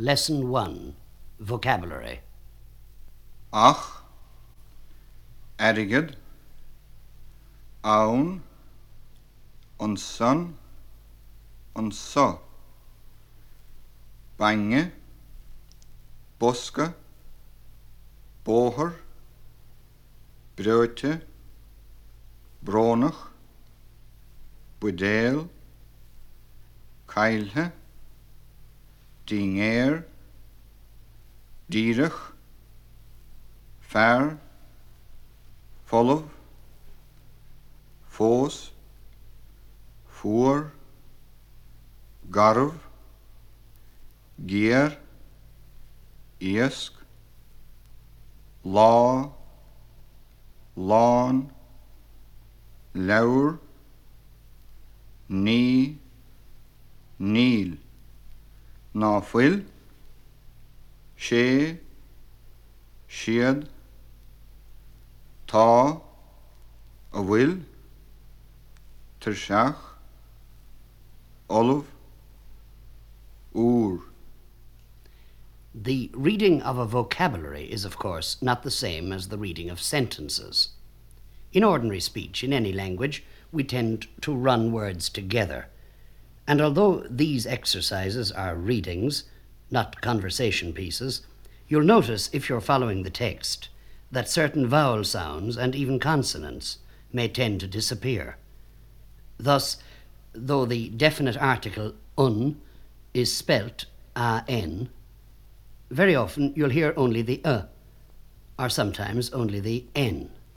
Lesson 1 Vocabulary. ach, airgead, ann, an son, an so, bainne, bosca, bóthar, breute, brónach, buidéal, caillte, dinnéar, díreach, fearr, folamh, fós, fuair, garbh, géar, iasc, lá, lán, leabhar, ní, náfuil, sé, siad, tá, a bhfuil, tar seach, úr. The reading of a vocabulary is, of course, not the same as the reading of sentences. In ordinary speech, in any language, we tend to run words together. And although these exercises are readings, not conversation pieces, you'll notice, if you're following the text, that certain vowel sounds and even consonants may tend to disappear. Thus, though the definite article un is spelt an, very often you'll hear only the uh, or sometimes only the n.